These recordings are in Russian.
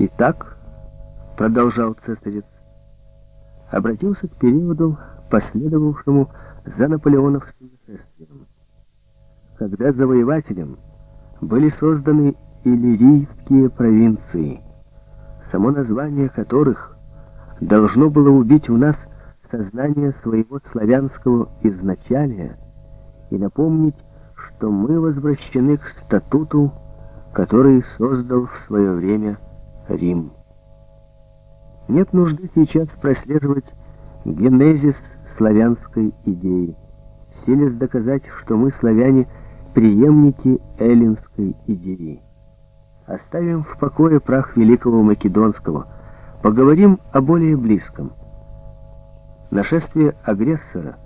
Итак, продолжал цесарец, обратился к периоду, последовавшему за наполеоновским нашествием, когда завоевателем были созданы иллирийские провинции, само название которых должно было убить в нас сознание своего славянского изначалия и напомнить, что мы возвращены к статуту, который создал в свое время Рим. Нет нужды сейчас прослеживать генезис славянской идеи, силясь доказать, что мы, славяне, преемники эллинской идеи. Оставим в покое прах великого Македонского, поговорим о более близком. Нашествие агрессора,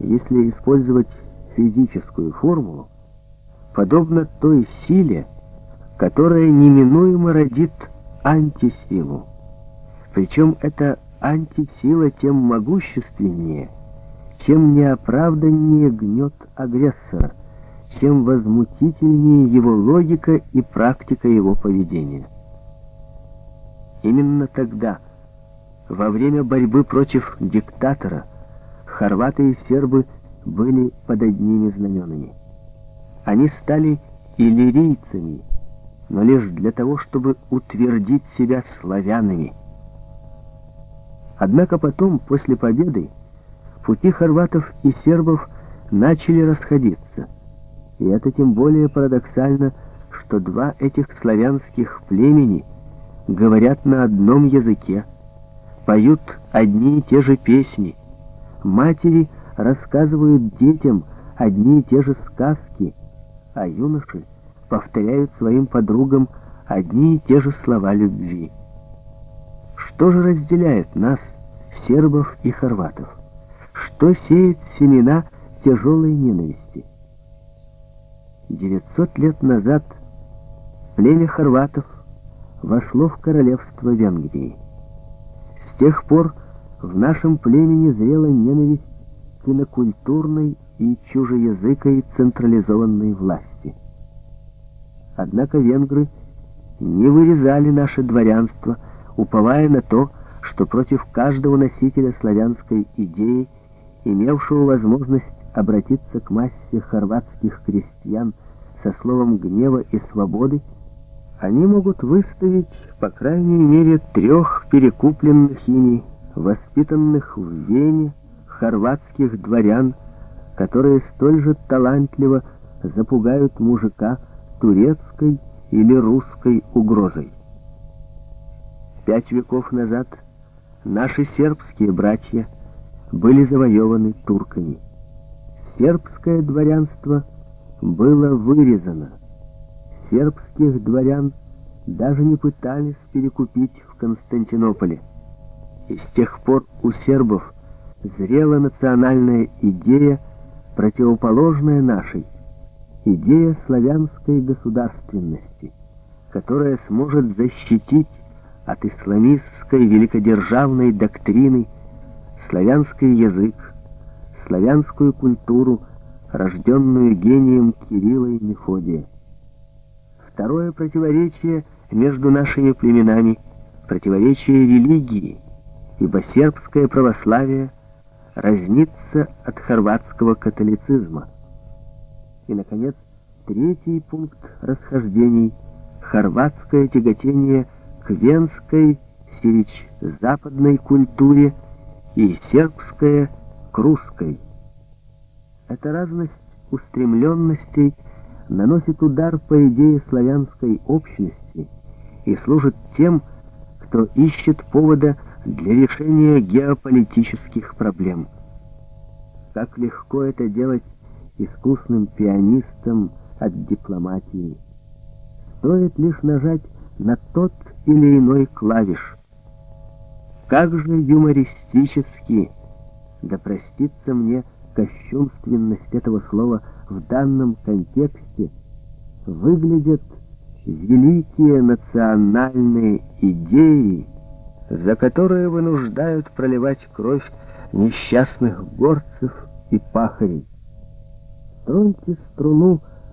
если использовать физическую формулу, подобно той силе, которая неминуемо родит антисилу. Причем эта антисила тем могущественнее, чем неоправданнее гнет агрессора, чем возмутительнее его логика и практика его поведения. Именно тогда, во время борьбы против диктатора, хорваты и сербы были под одними знаменами. Они стали иллирийцами, но лишь для того, чтобы утвердить себя славянами. Однако потом, после победы, пути хорватов и сербов начали расходиться. И это тем более парадоксально, что два этих славянских племени говорят на одном языке, поют одни и те же песни, матери рассказывают детям одни и те же сказки, а юноши повторяют своим подругам одни и те же слова любви. Что же разделяет нас, сербов и хорватов? Что сеет семена тяжелой ненависти? 900 лет назад племя хорватов вошло в королевство Венгрии. С тех пор в нашем племени зрела ненависть к инокультурной и чужеязыкой централизованной власти. Однако венгры не вырезали наше дворянство, уповая на то, что против каждого носителя славянской идеи, имевшего возможность обратиться к массе хорватских крестьян со словом гнева и свободы, они могут выставить, по крайней мере, трех перекупленных ими, воспитанных в Вене, хорватских дворян, которые столь же талантливо запугают мужика, турецкой или русской угрозой. Пять веков назад наши сербские братья были завоеваны турками. Сербское дворянство было вырезано. Сербских дворян даже не пытались перекупить в Константинополе. И с тех пор у сербов зрела национальная идея, противоположная нашей – идея славянской государственности, которая сможет защитить от исламистской великодержавной доктрины славянский язык, славянскую культуру, рожденную гением Кирилла и Мефодия. Второе противоречие между нашими племенами — противоречие религии, ибо сербское православие разнится от хорватского католицизма — и, наконец, третий пункт расхождений — хорватское тяготение к венской, сирич-западной культуре и сербское к русской. Эта разность устремленностей наносит удар по идее славянской общности и служит тем, кто ищет повода для решения геополитических проблем. Как легко это делать искусным пианистом от дипломатии. Стоит лишь нажать на тот или иной клавиш. Как же юмористически, да простится мне кощунственность этого слова в данном контексте, выглядят великие национальные идеи, за которые вынуждают проливать кровь несчастных горцев и пахарей. Троньте струну